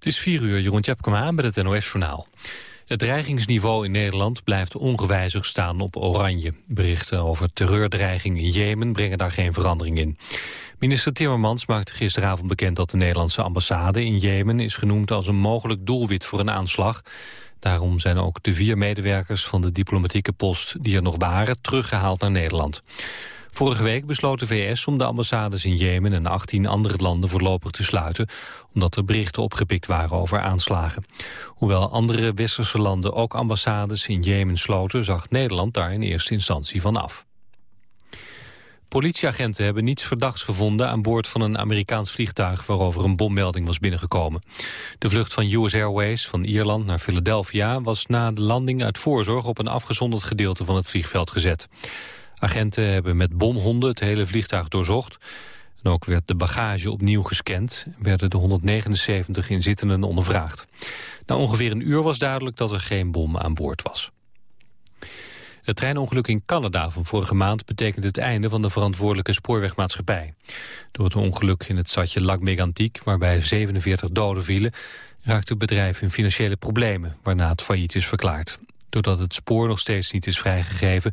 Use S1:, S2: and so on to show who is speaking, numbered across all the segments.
S1: Het is 4 uur, Jeroen Tjepkema met het NOS-journaal. Het dreigingsniveau in Nederland blijft ongewijzigd staan op oranje. Berichten over terreurdreiging in Jemen brengen daar geen verandering in. Minister Timmermans maakte gisteravond bekend dat de Nederlandse ambassade in Jemen is genoemd als een mogelijk doelwit voor een aanslag. Daarom zijn ook de vier medewerkers van de diplomatieke post die er nog waren teruggehaald naar Nederland. Vorige week besloot de VS om de ambassades in Jemen en 18 andere landen voorlopig te sluiten, omdat er berichten opgepikt waren over aanslagen. Hoewel andere westerse landen ook ambassades in Jemen sloten, zag Nederland daar in eerste instantie van af. Politieagenten hebben niets verdachts gevonden aan boord van een Amerikaans vliegtuig waarover een bommelding was binnengekomen. De vlucht van US Airways van Ierland naar Philadelphia was na de landing uit voorzorg op een afgezonderd gedeelte van het vliegveld gezet. Agenten hebben met bomhonden het hele vliegtuig doorzocht. En ook werd de bagage opnieuw gescand. Werden de 179 inzittenden ondervraagd. Na ongeveer een uur was duidelijk dat er geen bom aan boord was. Het treinongeluk in Canada van vorige maand betekent het einde van de verantwoordelijke spoorwegmaatschappij. Door het ongeluk in het stadje Lac Mégantic, waarbij 47 doden vielen, raakte het bedrijf in financiële problemen, waarna het failliet is verklaard. Doordat het spoor nog steeds niet is vrijgegeven,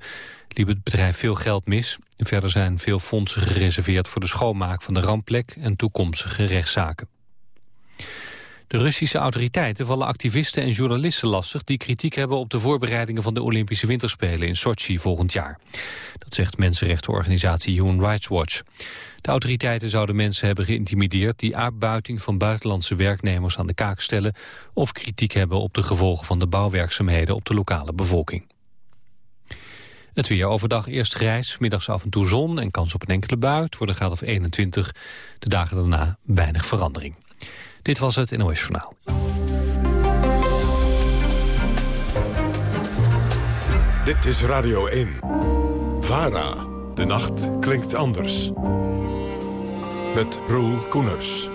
S1: liep het bedrijf veel geld mis. Verder zijn veel fondsen gereserveerd voor de schoonmaak van de rampplek en toekomstige rechtszaken. De Russische autoriteiten vallen activisten en journalisten lastig... die kritiek hebben op de voorbereidingen van de Olympische Winterspelen in Sochi volgend jaar. Dat zegt mensenrechtenorganisatie Human Rights Watch. De autoriteiten zouden mensen hebben geïntimideerd... die uitbuiting van buitenlandse werknemers aan de kaak stellen... of kritiek hebben op de gevolgen van de bouwwerkzaamheden op de lokale bevolking. Het weer overdag eerst grijs, middags af en toe zon en kans op een enkele bui. Het wordt een graad of 21. De dagen daarna weinig verandering. Dit was het NOS Journaal.
S2: Dit is Radio 1. VARA. De nacht klinkt anders. Met Roel Koeners.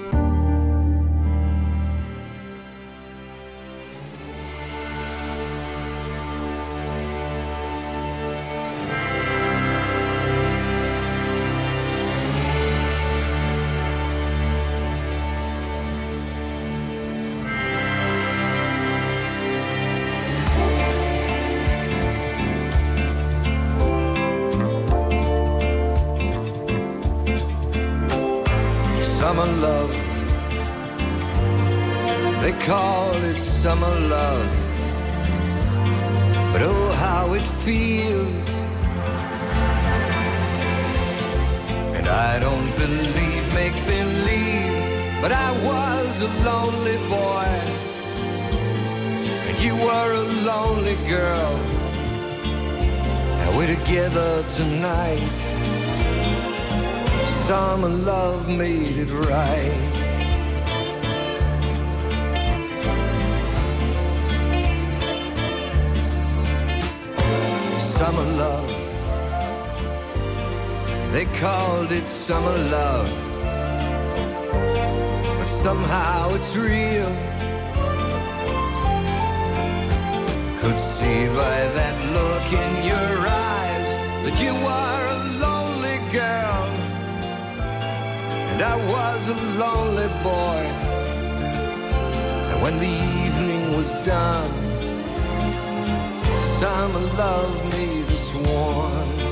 S3: When the evening was done, summer love made us one.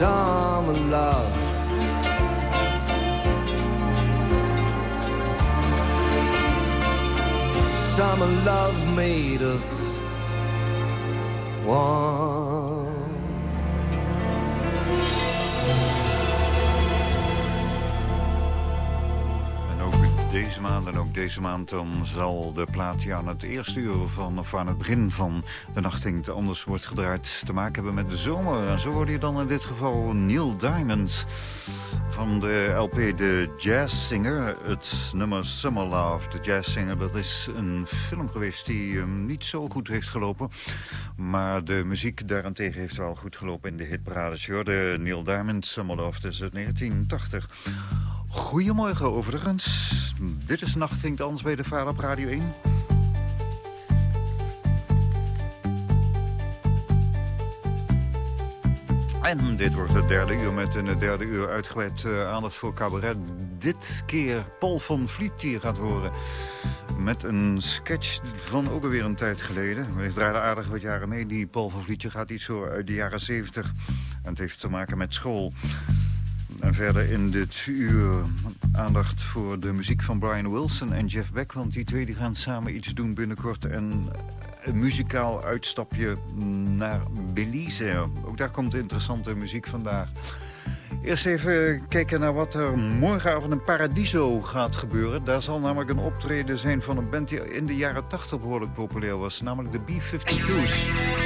S3: Summer love. Summer love made us one.
S4: Deze maand en ook deze maand dan zal de plaat aan het eerste uur van, of aan het begin van de nacht anders wordt gedraaid te maken hebben met de zomer. En zo hoorde je dan in dit geval Neil Diamond van de LP De Jazz Singer. Het nummer Summer Love, De Jazz Singer, dat is een film geweest die um, niet zo goed heeft gelopen. Maar de muziek daarentegen heeft wel goed gelopen in de hitparades. De Neil Diamond, Summer Love, is uit 1980. Goedemorgen overigens. Dit is Nacht bij de Vader op Radio 1. En dit wordt het derde uur met in het derde uur uitgebreid uh, aandacht voor cabaret. Dit keer Paul van Vliet hier gaat horen. Met een sketch van ook alweer een tijd geleden. We draaiden aardig wat jaren mee. Die Paul van Vlietje gaat iets zo uit de jaren 70. En het heeft te maken met school. En verder in dit uur aandacht voor de muziek van Brian Wilson en Jeff Beck. Want die twee die gaan samen iets doen binnenkort. En een muzikaal uitstapje naar Belize. Ook daar komt interessante muziek vandaag. Eerst even kijken naar wat er morgenavond in Paradiso gaat gebeuren. Daar zal namelijk een optreden zijn van een band die in de jaren 80 behoorlijk populair was. Namelijk de B-52's.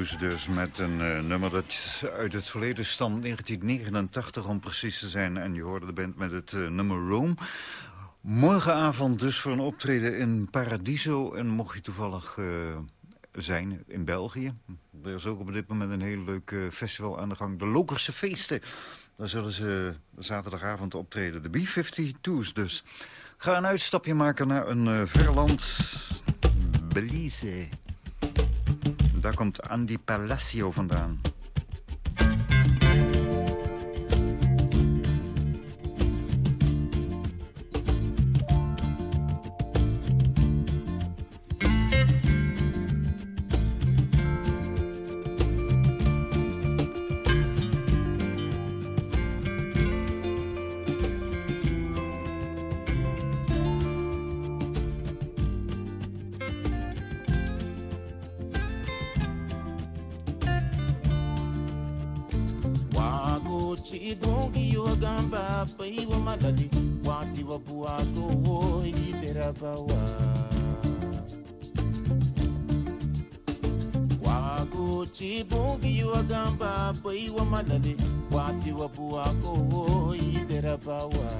S4: B-52's dus met een uh, nummer dat uit het verleden stamt, 1989 om precies te zijn. En je hoorde de band met het uh, nummer Rome. Morgenavond dus voor een optreden in Paradiso. En mocht je toevallig uh, zijn in België. Er is ook op dit moment een heel leuk festival aan de gang. De Lokerse Feesten. Daar zullen ze zaterdagavond optreden. De B-52's dus. Ga een uitstapje maken naar een verland. Belize. Daar komt Andy Palacio vandaan.
S5: idungi wagamba pai wamalali wati wo waguchi bungi wagamba pai wamalali wati wabuwako wo iderabawa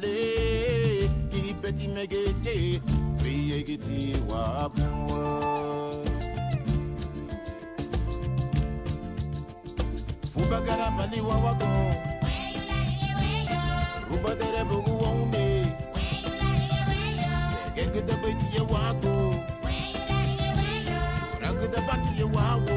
S5: lele kiripeti megete friye giti wabwa fubagara mali wawako rubadere bugu waume. Gegede betiye wako ragede bakiye wawo.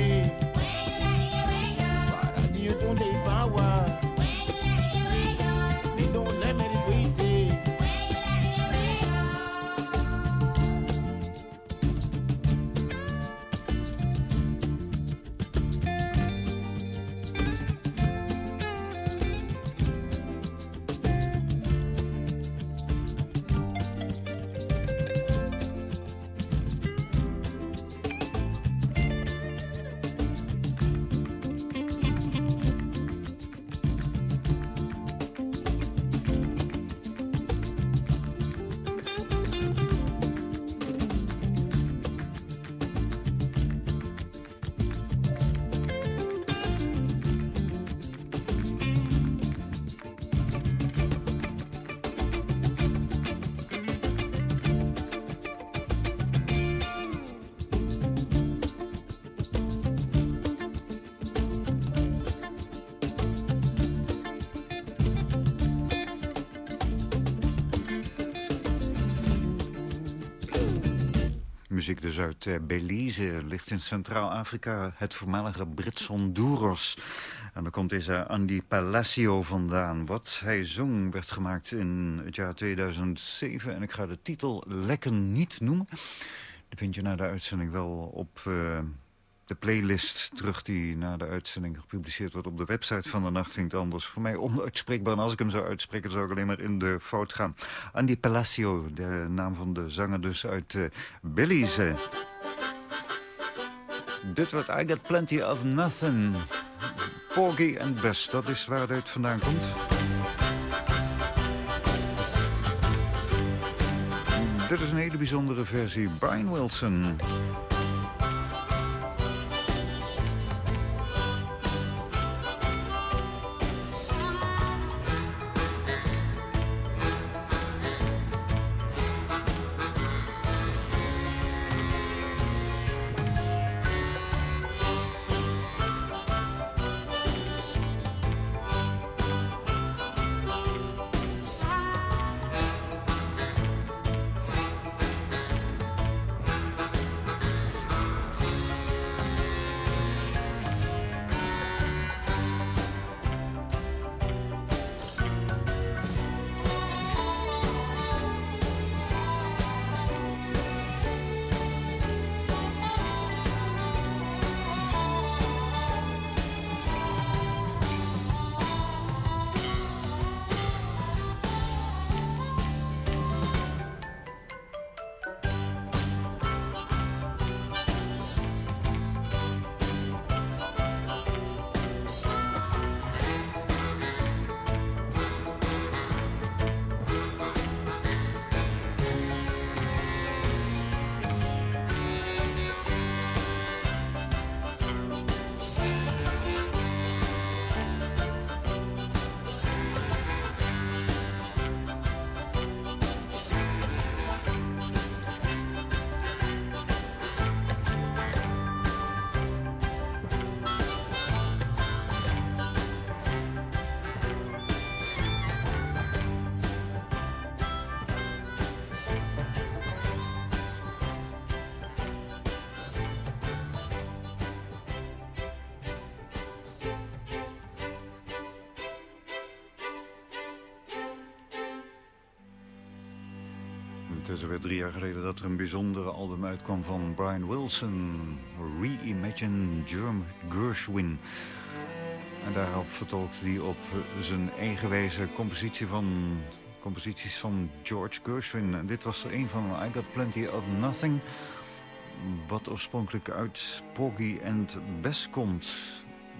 S4: muziek dus uit eh, Belize. Ligt in Centraal-Afrika, het voormalige Brits Honduras. En daar komt deze Andy Palacio vandaan. Wat hij zong werd gemaakt in het jaar 2007. En ik ga de titel lekker niet noemen. Die vind je na de uitzending wel op... Uh, de playlist terug die na de uitzending gepubliceerd wordt op de website van de Nacht Vindt Anders. Voor mij onuitspreekbaar en als ik hem zou uitspreken zou ik alleen maar in de fout gaan. Andy Palacio, de naam van de zanger dus uit uh, Belize. Dit wordt I Got Plenty of Nothing. Porgy and Bess, dat is waar het vandaan komt. Dit is een hele bijzondere versie. Brian Wilson. Is alweer drie jaar geleden dat er een bijzondere album uitkwam van Brian Wilson. Reimagine Gershwin. En daarop vertolkt hij op zijn eigenwijze compositie van, composities van George Gershwin. En dit was er een van I Got Plenty of Nothing. Wat oorspronkelijk uit Porgy and Bess komt.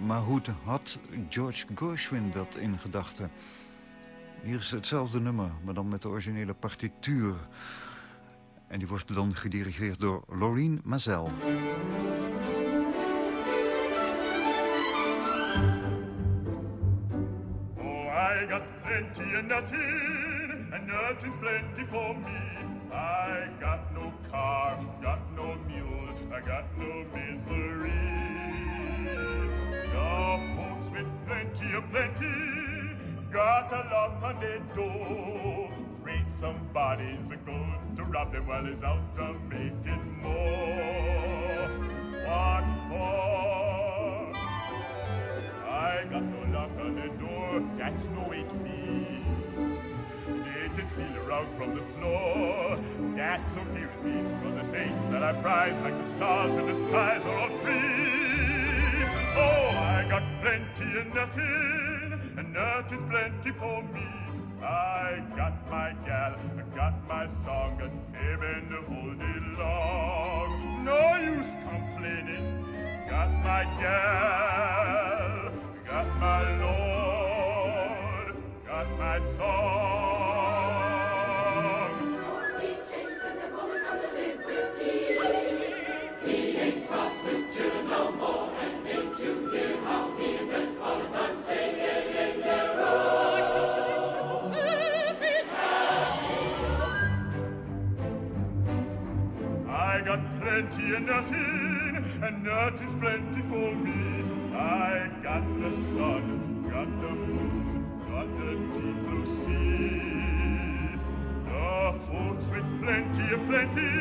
S4: Maar hoe had George Gershwin dat in gedachten? Hier is hetzelfde nummer, maar dan met de originele partituur. En die wordt dan gedirigeerd door Laureen Mazel.
S6: Oh, I got plenty of nothing, and nothing's plenty for me. I got no car, got no mule, I got no misery. The folks with plenty of plenty got a lock on the door. Afraid somebody's going to rob him while he's out to making more. What for? I got no lock on the door, that's no way to be. They can steal around from the floor, that's okay with me, because the things that I prize, like the stars in the skies, are all free. Oh, I got plenty and nothing that is plenty for me. I got my gal, I got my song, and heaven to hold it long. No use complaining. Got my gal, got my lord, got my song. And nothing, and nothing's plenty for me. I got the sun, got the moon, got the deep blue sea. The folks with plenty and plenty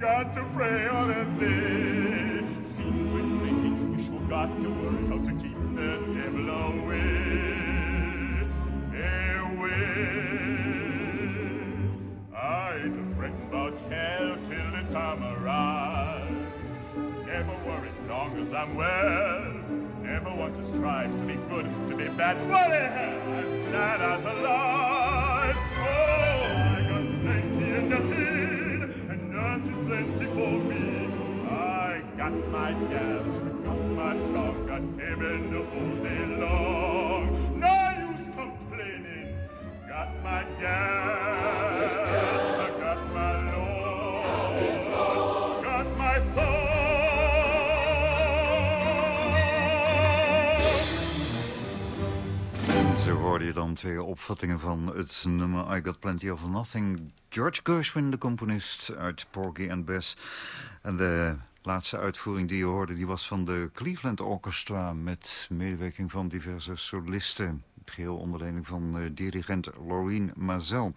S6: got to pray all the day. Seems with plenty, you sure got to worry how to keep the devil away. Away. I'd fret about hell till the time arrives. Long as I'm well. Never want to strive to be good, to be bad. What the hell, as glad as alive. Oh, I got plenty and nothing, and nothing's plenty for me. I got my gal, got my song, got heaven whole day long.
S4: Hoorde je dan twee opvattingen van het nummer I Got Plenty of Nothing. George Gershwin, de componist uit Porgy and Bess. En de laatste uitvoering die je hoorde, die was van de Cleveland Orchestra... met medewerking van diverse solisten. Geheel onder leiding van eh, dirigent Laureen Mazel.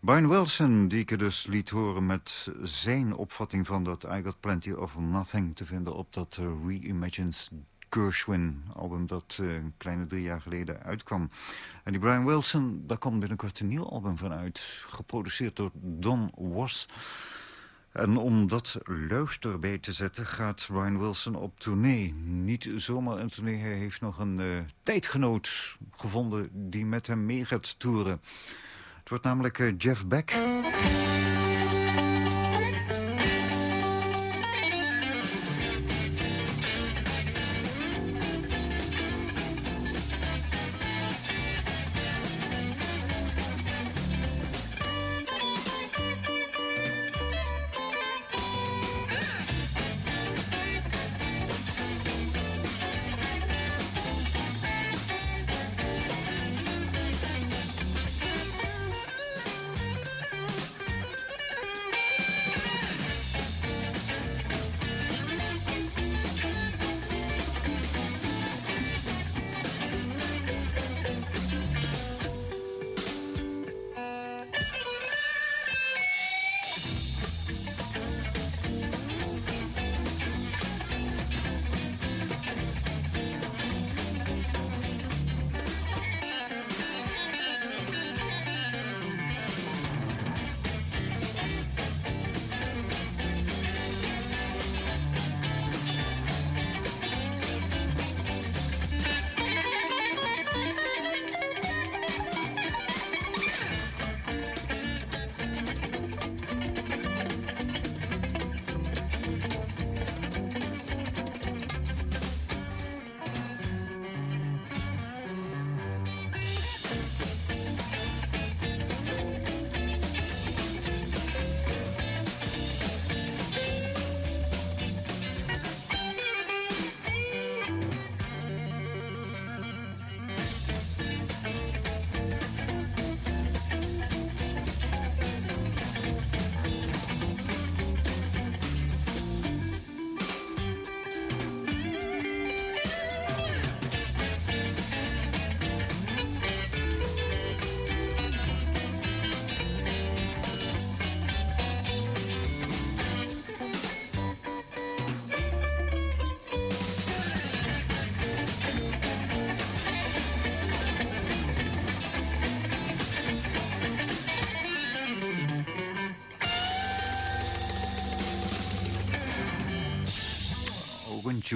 S4: Brian Wilson, die ik dus liet horen met zijn opvatting van dat I Got Plenty of Nothing... te vinden op dat eh, Reimagines Gershwin-album dat eh, een kleine drie jaar geleden uitkwam. En die Brian Wilson, daar komt binnenkort een nieuw album van uit. Geproduceerd door Don Was. En om dat luister erbij te zetten gaat Brian Wilson op tournee. Niet zomaar een tournee, hij heeft nog een eh, tijdgenoot gevonden... die met hem mee gaat toeren. Het wordt namelijk eh, Jeff Beck...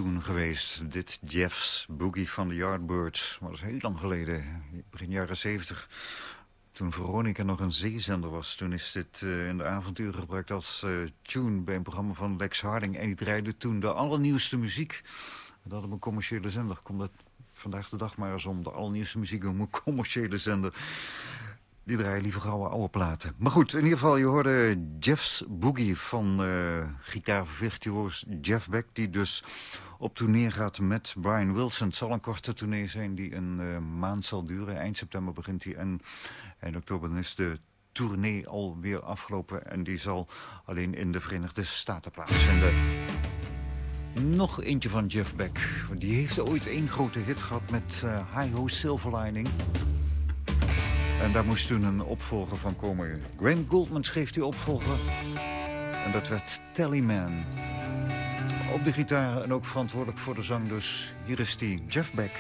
S4: geweest. Dit Jeff's Boogie van de Yardbirds. Maar dat is heel lang geleden, begin jaren 70. Toen Veronica nog een zeezender was. Toen is dit uh, in de avonturen gebruikt als uh, tune bij een programma van Lex Harding. En die draaide toen de allernieuwste muziek. Dat op een commerciële zender. Komt dat vandaag de dag maar eens om. De allernieuwste muziek op een commerciële zender. Die draaien liever oude, oude platen. Maar goed, in ieder geval, je hoorde Jeff's Boogie van uh, gitaarvirtuoos Jeff Beck... die dus op tournee gaat met Brian Wilson. Het zal een korte tournee zijn die een uh, maand zal duren. Eind september begint hij en eind oktober is de tournee alweer afgelopen... en die zal alleen in de Verenigde Staten plaatsvinden. Nog eentje van Jeff Beck. Die heeft ooit één grote hit gehad met High Ho Silver Lining... En daar moest toen een opvolger van komen. Graham Goldman schreef die opvolger.
S7: En dat werd Tallyman. Op de gitaar en ook verantwoordelijk voor de zang. Dus hier is die, Jeff Beck.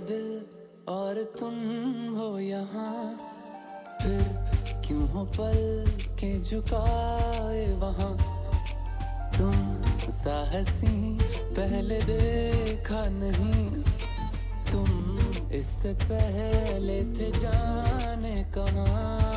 S8: दिल और तुम हो यहाँ। फिर क्यों हो पल के झुकाए वहाँ? तुम साहसी पहले देखा नहीं। तुम इससे पहले थे जाने कहाँ?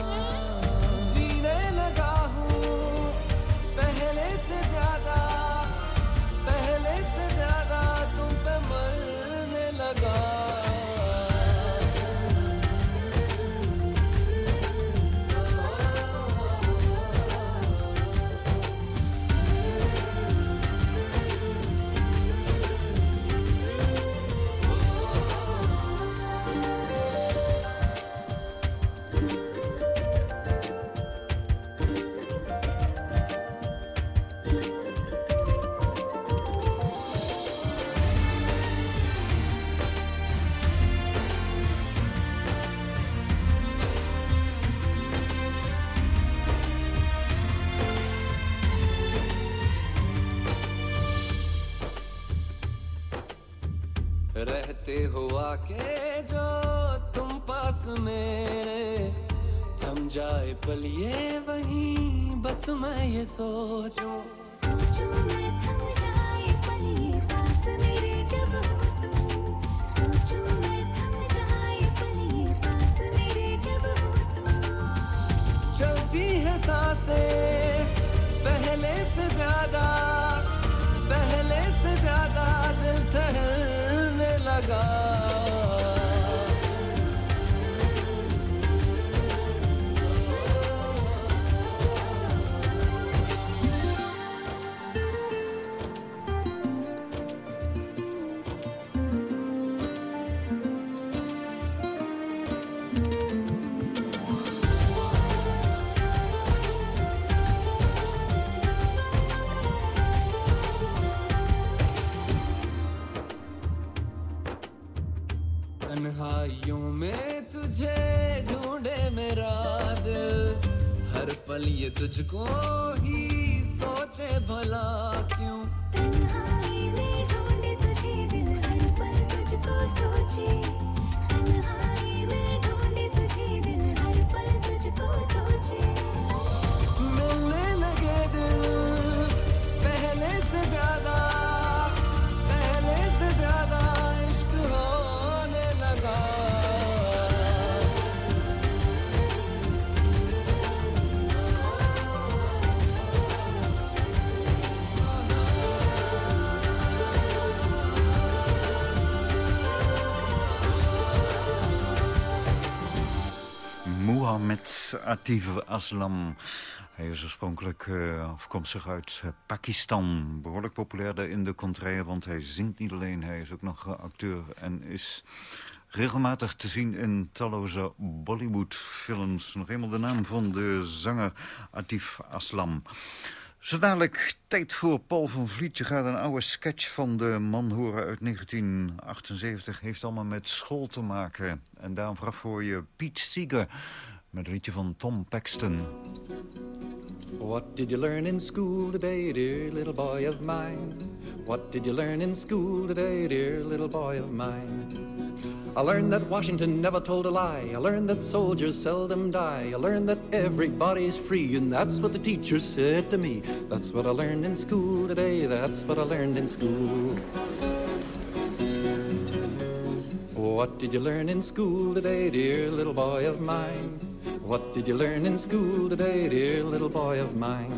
S8: सोचूं।
S9: सोचूं मैं थम जाए पल ये पास मेरे जब हो तुम सोचूं मैं थम जाए पल ये पास मेरे जब हो तुम
S8: चलती है साँसें पहले से ज़्यादा पहले से ज़्यादा दिल ठहरने लगा।
S4: magical Atif Aslam. Hij is oorspronkelijk eh, afkomstig uit eh, Pakistan. Behoorlijk populair daar in de contraire, want hij zingt niet alleen. Hij is ook nog eh, acteur en is regelmatig te zien in talloze Bollywood-films. Nog eenmaal de naam van de zanger Atif Aslam. Zo dadelijk tijd voor Paul van Vliet. Je gaat een oude sketch van de man horen uit 1978. Heeft allemaal met school te maken. En daarom vraag voor je Piet Seeger met een liedje van Tom Paxton.
S10: What did you learn in school today, dear little boy of mine? What did you learn in school today, dear little boy of mine? I learned that Washington never told a lie. I learned that soldiers seldom die. I learned that everybody's free, and that's what the teacher said to me. That's what I learned in school today. That's what I learned in school. What did you learn in school today, dear little boy of mine? What did you learn in school today, dear little boy of mine?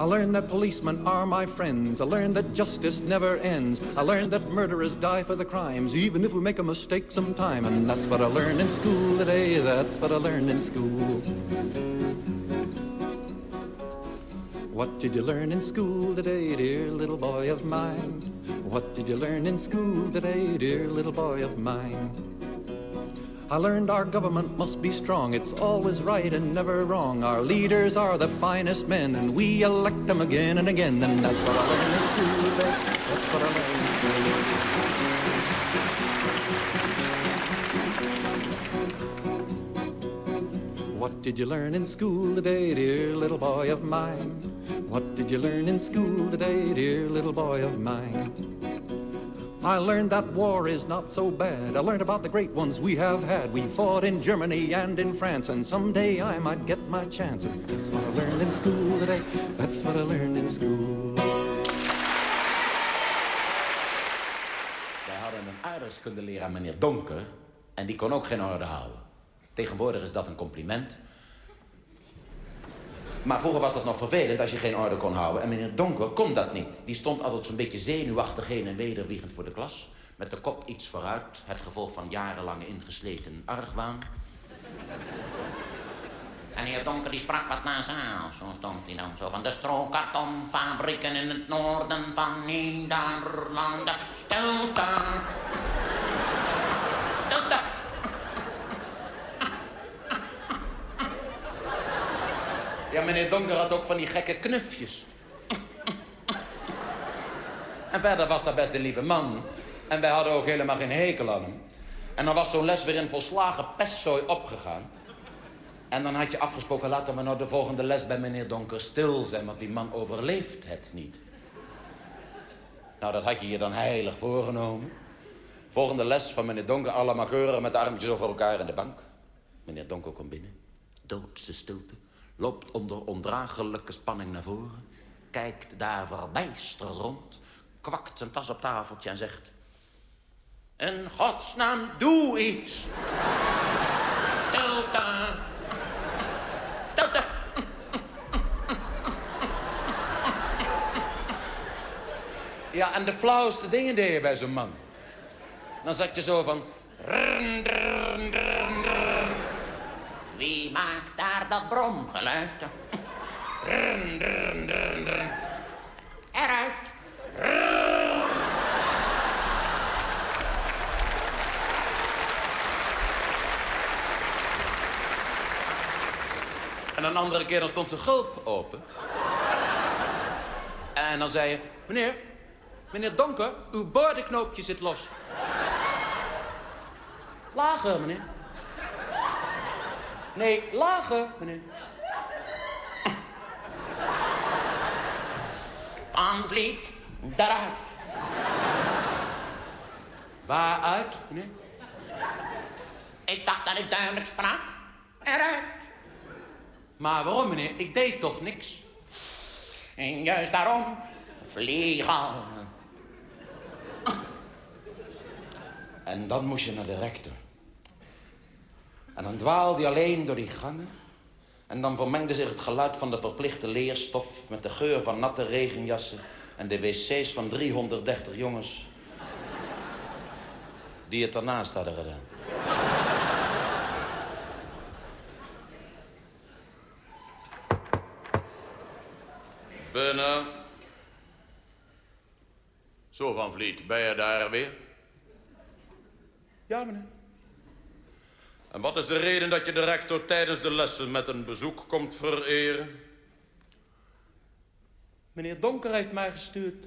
S10: I learned that policemen are my friends. I learned that justice never ends. I learned that murderers die for the crimes, even if we make a mistake sometime. And that's what I learned in school today. That's what I learned in school. What did you learn in school today, dear little boy of mine? What did you learn in school today, dear little boy of mine? I learned our government must be strong. It's always right and never wrong. Our leaders are the finest men, and we elect them again and again. And that's what I learned in school. That's what I learned. What did you learn in school today, dear little boy of mine? What did you learn in school today, dear little boy of mine? I learned that war is not so bad. I learned about the great ones we have had. We fought in Germany and in France, and someday I might get my chance. And that's what I learned in school today. That's what I learned in school.
S11: Wij hadden een aardrijkskundeleraar, meneer Donker, en die kon ook geen orde houden. Tegenwoordig is dat een compliment. Maar vroeger was dat nog vervelend als je geen orde kon houden. En meneer Donker kon dat niet. Die stond altijd zo'n beetje zenuwachtig heen en weder wiegend voor de klas. Met de kop iets vooruit. Het gevolg van jarenlange ingesleten argwaan. En heer Donker die sprak wat nasaal. Zo stond hij dan zo van de strookkartonfabrieken in het noorden van Nederland. Stilte. Ja, meneer Donker had ook van die gekke knufjes. En verder was dat best een lieve man. En wij hadden ook helemaal geen hekel aan hem. En dan was zo'n les weer in volslagen pestzooi opgegaan. En dan had je afgesproken, laten we nou de volgende les bij meneer Donker stil zijn, want die man overleeft het niet. Nou, dat had je je dan heilig voorgenomen. Volgende les van meneer Donker, allemaal keurig met de armpjes over elkaar in de bank. Meneer Donker komt binnen, doodse stilte, loopt onder ondraaglijke spanning naar voren, kijkt daar verbijsterd rond, kwakt zijn tas op tafeltje en zegt... In godsnaam, doe iets! Stilte! Stilte! Ja, en de flauwste dingen deed je bij zo'n man. Dan zat je zo van... Wie maakt daar dat bromgeluid? Drrrn. Eruit! En een andere keer dan stond zijn gulp open. En dan zei je... Meneer, meneer Donker, uw boordenknoopje zit los.
S12: Lager, meneer. Nee, lager, meneer. Van Vliet, daaruit. Waaruit, meneer? Ik dacht dat ik duidelijk sprak. Eruit. Maar waarom, meneer? Ik deed toch niks? En juist daarom vliegen. En dan moest je naar de rector. En dan dwaalde hij alleen door die gangen. En dan vermengde zich het geluid van de verplichte leerstof... met de geur van natte regenjassen... en de wc's van 330 jongens... die het ernaast hadden gedaan.
S11: Binnen. Zo, Van Vliet, ben je daar weer?
S12: Ja, meneer.
S11: En wat is de reden dat je de rector tijdens de lessen met een bezoek komt vereren?
S12: Meneer Donker heeft mij gestuurd.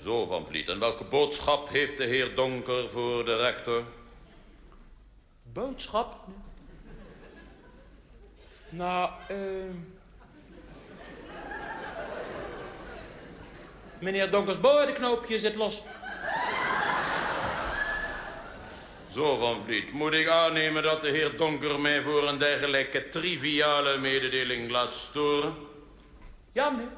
S11: Zo, Van Vliet. En welke boodschap heeft de heer Donker voor de rector?
S12: Boodschap? Nou, eh... Meneer Donkers boordenknoopje zit los.
S11: Zo, Van Vliet. Moet ik aannemen dat de heer Donker mij voor een dergelijke triviale mededeling laat storen?
S12: Ja, meneer.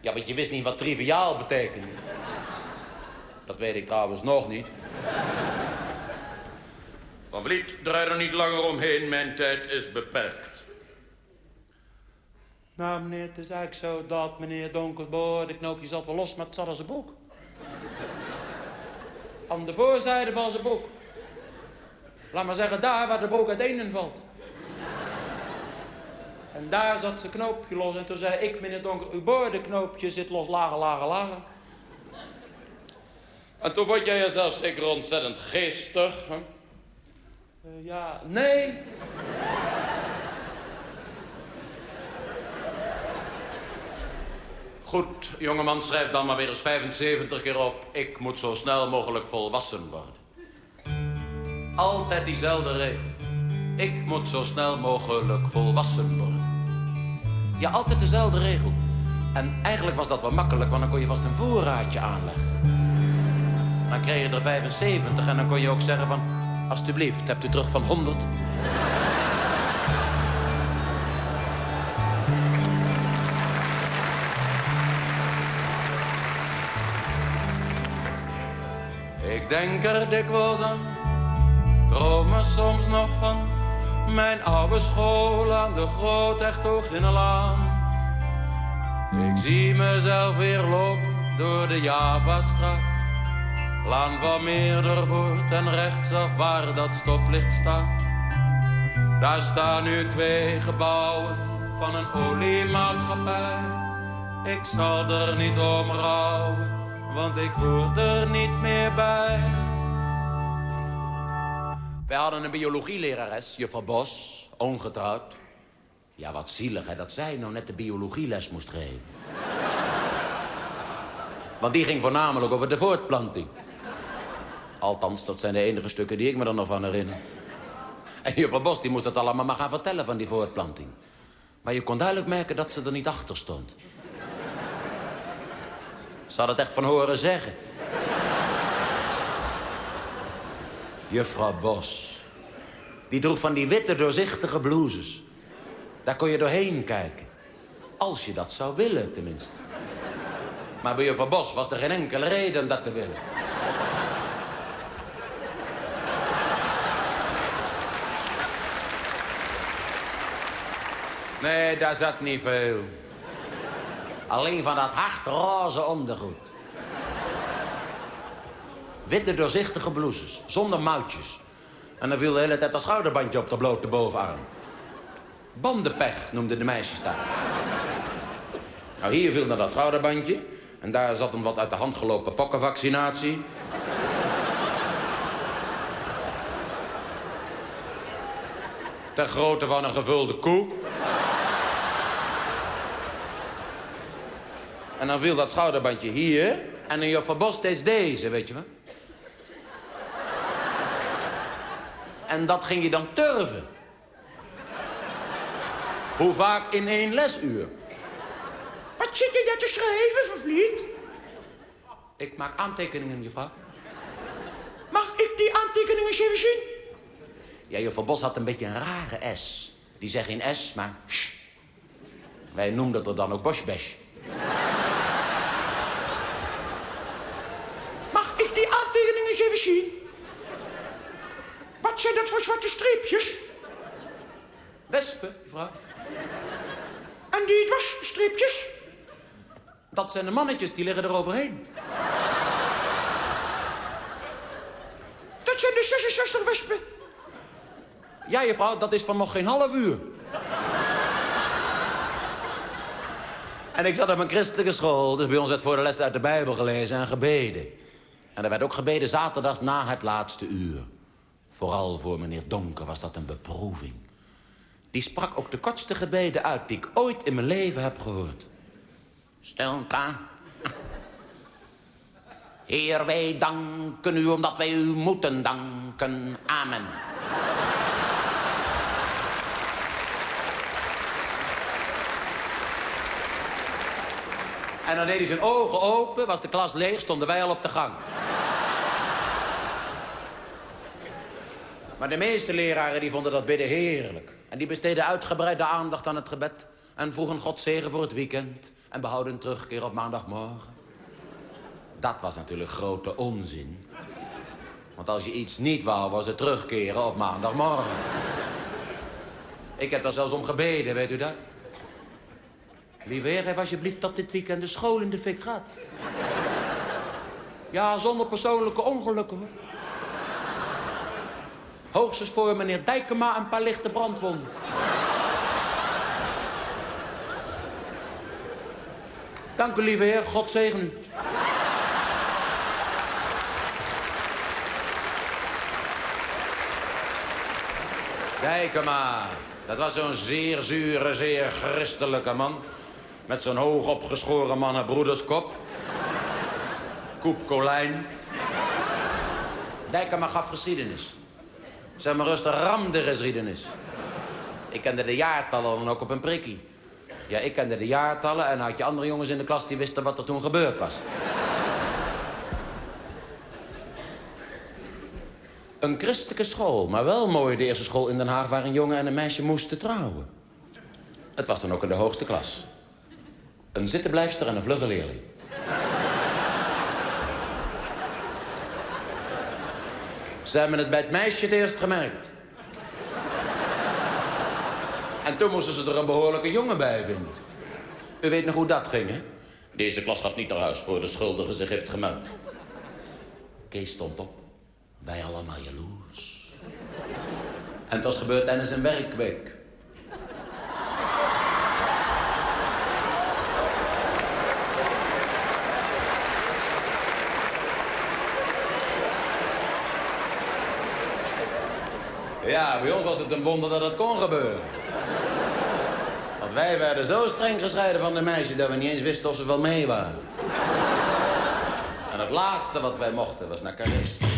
S12: Ja, want je wist niet wat triviaal betekent. Dat weet ik trouwens nog niet.
S11: Van Vliet, draai er niet langer omheen. Mijn tijd is beperkt.
S12: Nou, meneer, het is eigenlijk zo dat meneer Donkers boordenknoopje zat wel los, maar het zat aan zijn broek. Aan de voorzijde van zijn broek. Laat maar zeggen, daar waar de broek uiteen valt. En daar zat zijn knoopje los. En toen zei ik, meneer Donker, uw boordenknoopje zit los, lager, lager, lager.
S11: En toen vond jij jezelf zeker ontzettend geestig, hè?
S12: Eh, ja, nee.
S11: Goed, jongeman, schrijf dan maar weer eens 75 keer op. Ik moet zo snel mogelijk volwassen worden. Altijd diezelfde regel. Ik moet zo snel mogelijk volwassen worden. Ja, altijd dezelfde regel. En eigenlijk was dat wel makkelijk, want dan kon je vast een voorraadje aanleggen. Dan kreeg je er 75 en dan kon je ook zeggen van... Alsjeblieft, hebt u terug van 100? Denk er dikwijls aan, droom soms nog van mijn oude school aan de Groot Echthoogginnelaan. Ik zie mezelf weer lopen door de Javastraat. Laan van Meerdervoort en rechtsaf waar dat stoplicht staat. Daar staan nu twee gebouwen van een oliemaatschappij. Ik zal er niet om rouwen, want ik hoor er niet meer bij. Wij hadden een biologielerares, juffrouw Bos, ongetrouwd. Ja, wat zielig hè, dat zij nou net de biologieles moest geven. Want die ging voornamelijk over de voortplanting. Althans, dat zijn de enige stukken die ik me er nog van herinner. En juffrouw Bos die moest het allemaal maar gaan vertellen van die voortplanting. Maar je kon duidelijk merken dat ze er niet achter stond. Ze had het echt van horen zeggen. Juffrouw Bos. Die droeg van die witte doorzichtige blouses. Daar kon je doorheen kijken. Als je dat zou willen, tenminste. Maar bij juffrouw Bos was er geen enkele reden dat te willen. Nee, daar zat niet veel. Alleen van dat hardroze ondergoed. Witte doorzichtige blouses, zonder mouwtjes. En dan viel de hele tijd een schouderbandje op de blote bovenarm. Bandenpech noemden de meisjes dat. Nou, hier viel dan dat schouderbandje. En daar zat een wat uit de hand gelopen pokkenvaccinatie. Ter grootte van een gevulde koe. En dan viel dat schouderbandje hier. En een juffrouw Bos deed deze, weet je wel. en dat ging je dan turven. Hoe vaak in één lesuur? Wat zit je daar te schrijven, vervliet? Ik maak aantekeningen, juffrouw. Mag ik die aantekeningen eens even zien? Ja, juffrouw Bos had een beetje een rare S. Die zegt geen S, maar sh. Wij noemden het dan ook Boschbesch. Mag ik die aantekeningen eens even zien? Wat zijn dat voor zwarte streepjes? Wespen, mevrouw. En die dwarsstreepjes? Dat zijn de mannetjes, die liggen er overheen. Dat zijn de 66 wespen. Ja, juffrouw, dat is van nog geen half uur. En ik zat op een christelijke school, dus bij ons werd voor de les uit de Bijbel gelezen en gebeden. En er werd ook gebeden zaterdags na het laatste uur. Vooral voor meneer Donker was dat een beproeving. Die sprak ook de kortste gebeden uit die ik ooit in mijn leven heb gehoord. Stilte. Heer, wij danken u omdat wij u moeten danken. Amen. En dan deed hij zijn ogen open, was de klas leeg, stonden wij al op de gang. Maar de meeste leraren die vonden dat bidden heerlijk. En die besteden uitgebreide aandacht aan het gebed. En vroegen God zegen voor het weekend. En behouden terugkeer op maandagmorgen. Dat was natuurlijk grote onzin. Want als je iets niet wou, was het terugkeren op maandagmorgen. Ik heb daar zelfs om gebeden, weet u dat? Lieve heer, alsjeblieft dat dit weekend de school in de fik gaat. Ja, zonder persoonlijke ongelukken, hoor. Hoogstens voor meneer Dijkema een paar lichte brandwonden. Dank u, lieve heer. God zegen u. Dijkema, dat was zo'n zeer zure, zeer christelijke man. Met zo'n hoog opgeschoren mannenbroederskop. Koep Colijn. Dijkema gaf geschiedenis. Zeg maar rustig, ramde geschiedenis. Ik kende de jaartallen dan ook op een prikkie. Ja, ik kende de jaartallen en had je andere jongens in de klas die wisten wat er toen gebeurd was. Een christelijke school, maar wel mooi de eerste school in Den Haag... waar een jongen en een meisje moesten trouwen. Het was dan ook in de hoogste klas. Een zittenblijfster en een vlugge leerling. Ze hebben het bij het meisje het eerst gemerkt. En toen moesten ze er een behoorlijke jongen bij vinden. U weet nog hoe dat ging, hè? Deze klas gaat niet naar huis voor de schuldige zich heeft gemeld. Kees stond op. Wij allemaal jaloers. En het was gebeurd tijdens een werkweek. Ja, bij ons was het een wonder dat het kon gebeuren. Want wij werden zo streng gescheiden van de meisjes... dat we niet eens wisten of ze wel mee waren. En het laatste wat wij mochten was naar Carré.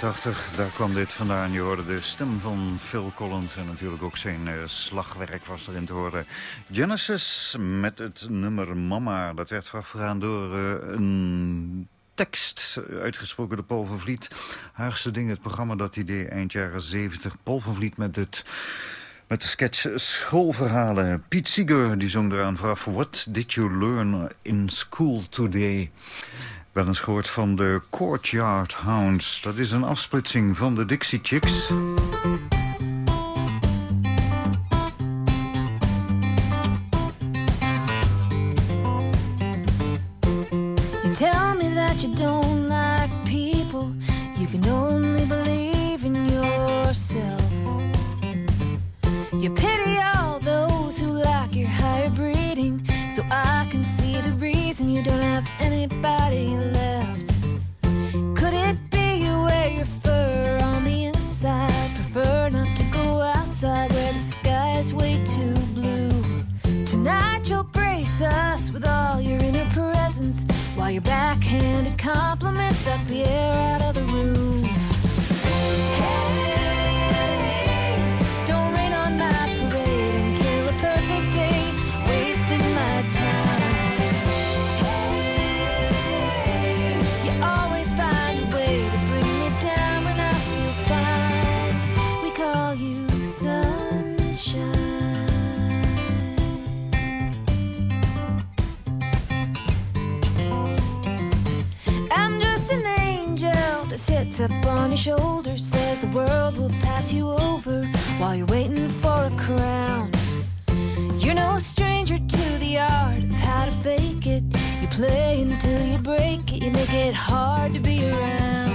S4: 1983, daar kwam dit vandaan. Je hoorde de stem van Phil Collins en natuurlijk ook zijn eh, slagwerk was erin te horen. Genesis met het nummer Mama. Dat werd voorafgegaan door eh, een tekst uitgesproken door Paul van Vliet. Haagse Ding, het programma dat hij deed eind jaren 70. Paul van Vliet met het... Met de sketch Schoolverhalen. Piet Seeger die zong eraan vooraf... What did you learn in school today? Wel eens gehoord van de Courtyard Hounds. Dat is een afsplitsing van de Dixie Chicks.
S13: You tell me that you don't your backhanded compliments suck the air out of the room. Up on your shoulder, says the world will pass you over while you're waiting for a crown. You're no stranger to the art of how to fake it. You play until you break it, you make it hard to be around.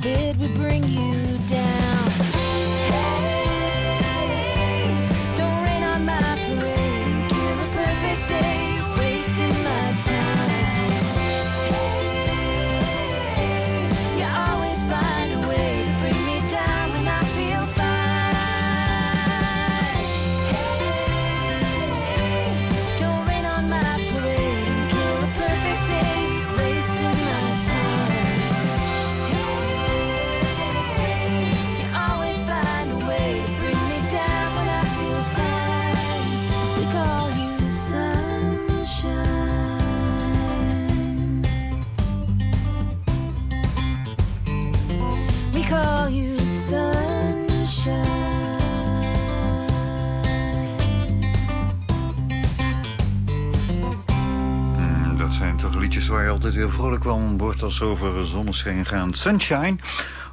S13: Forbid we bring you down.
S4: Weer vrolijk van wordt als over zonneschijn gaan. Sunshine,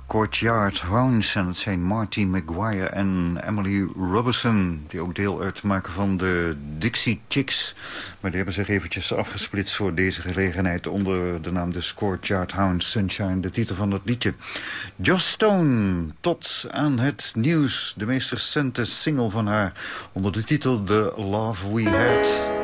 S4: Courtyard Hounds en het zijn Marty McGuire en Emily Robertson... die ook deel uitmaken van de Dixie Chicks. Maar die hebben zich eventjes afgesplitst voor deze gelegenheid... onder de naam de Courtyard Hounds, Sunshine, de titel van het liedje. Joss Stone, tot aan het nieuws. De meest recente single van haar onder de titel The Love We Had...